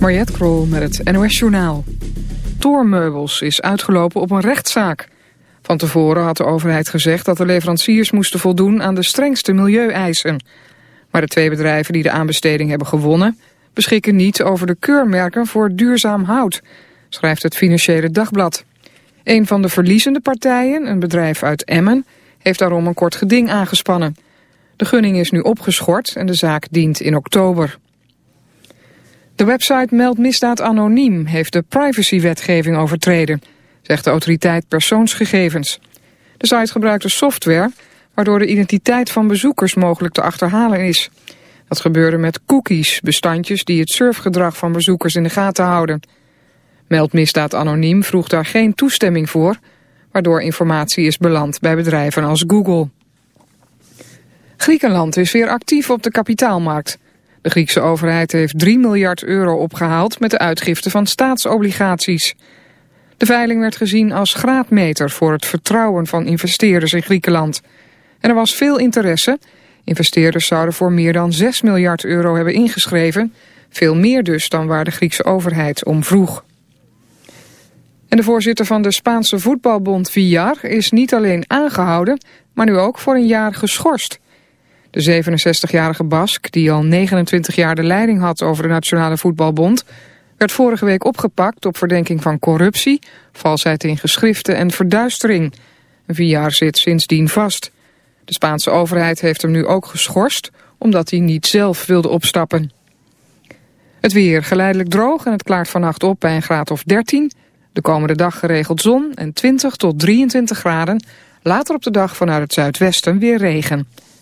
Mariette Krol met het NOS Journaal. Toormeubels is uitgelopen op een rechtszaak. Van tevoren had de overheid gezegd dat de leveranciers moesten voldoen aan de strengste milieueisen. Maar de twee bedrijven die de aanbesteding hebben gewonnen... beschikken niet over de keurmerken voor duurzaam hout, schrijft het Financiële Dagblad. Een van de verliezende partijen, een bedrijf uit Emmen, heeft daarom een kort geding aangespannen. De gunning is nu opgeschort en de zaak dient in oktober. De website Meld Misdaad Anoniem heeft de privacywetgeving overtreden, zegt de autoriteit persoonsgegevens. De site gebruikt een software waardoor de identiteit van bezoekers mogelijk te achterhalen is. Dat gebeurde met cookies, bestandjes die het surfgedrag van bezoekers in de gaten houden. Meld Misdaad Anoniem vroeg daar geen toestemming voor, waardoor informatie is beland bij bedrijven als Google. Griekenland is weer actief op de kapitaalmarkt. De Griekse overheid heeft 3 miljard euro opgehaald met de uitgifte van staatsobligaties. De veiling werd gezien als graadmeter voor het vertrouwen van investeerders in Griekenland. En er was veel interesse. Investeerders zouden voor meer dan 6 miljard euro hebben ingeschreven. Veel meer dus dan waar de Griekse overheid om vroeg. En de voorzitter van de Spaanse voetbalbond Villar is niet alleen aangehouden, maar nu ook voor een jaar geschorst. De 67-jarige Bask, die al 29 jaar de leiding had over de Nationale Voetbalbond, werd vorige week opgepakt op verdenking van corruptie, valsheid in geschriften en verduistering. Villar zit sindsdien vast. De Spaanse overheid heeft hem nu ook geschorst, omdat hij niet zelf wilde opstappen. Het weer geleidelijk droog en het klaart vannacht op bij een graad of 13. De komende dag geregeld zon en 20 tot 23 graden. Later op de dag vanuit het zuidwesten weer regen.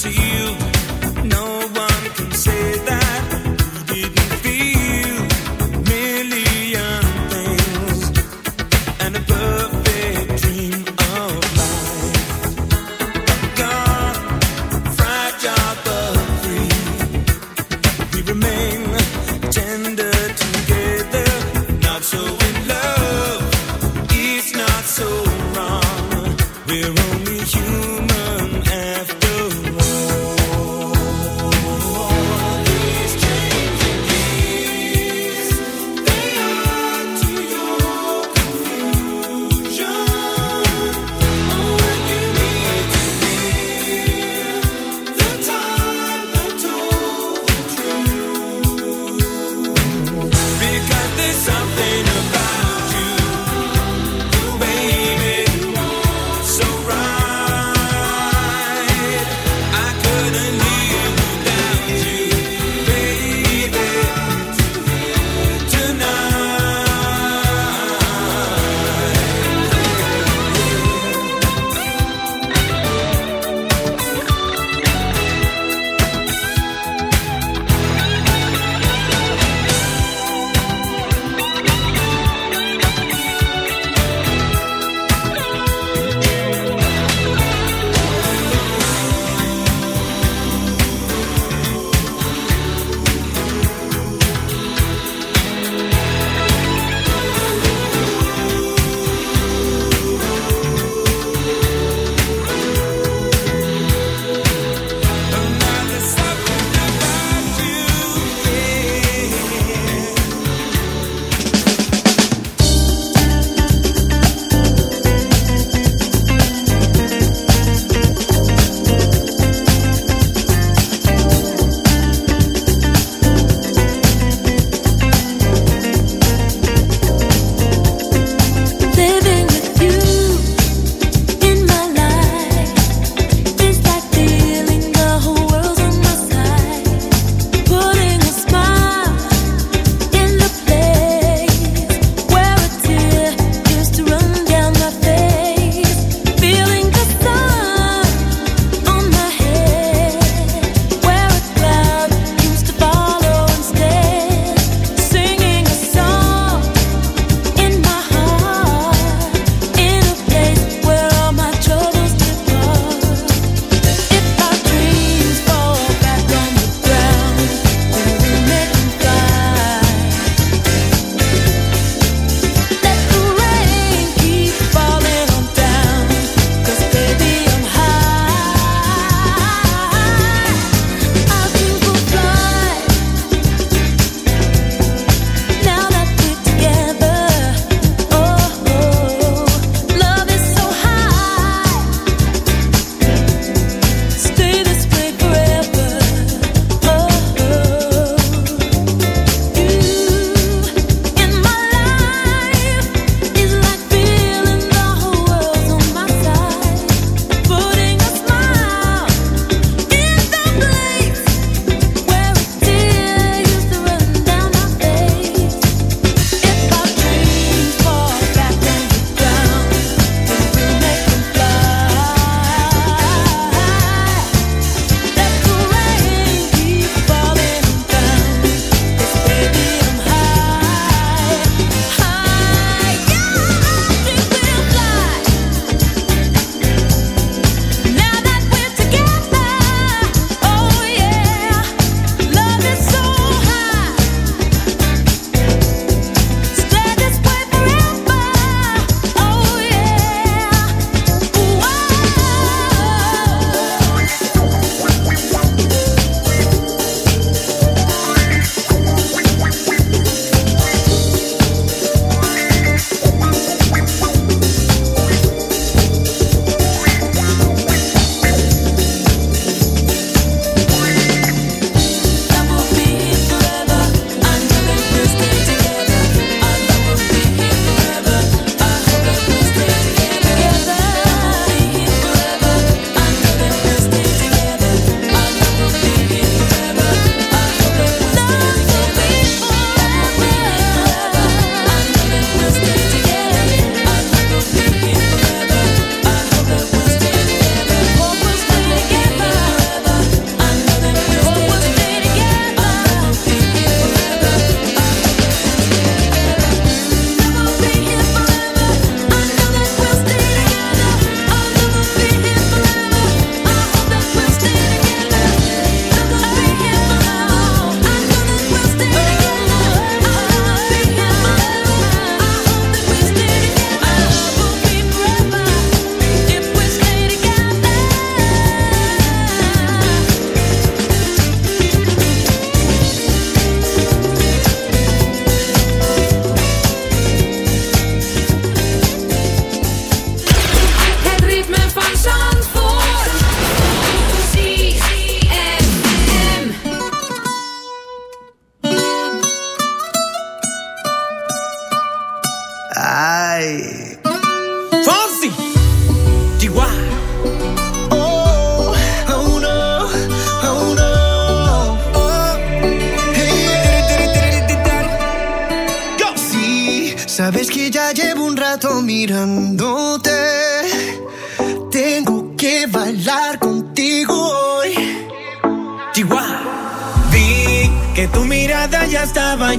To you.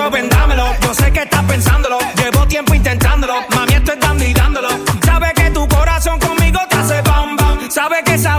beso, vendámelo. Yo sé que estás pensándolo. Llevo tiempo intentándolo. Mami, esto es dando y dándolo. Sabe que tu corazón conmigo te hace bam bam. Sabe que esa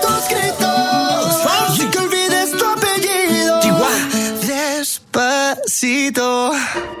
olvido.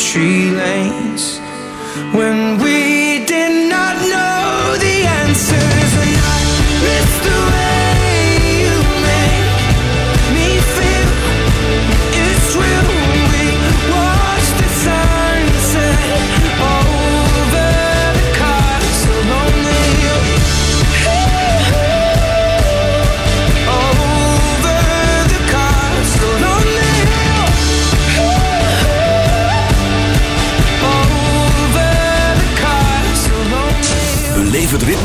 country lanes